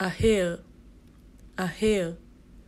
a hill, a hill.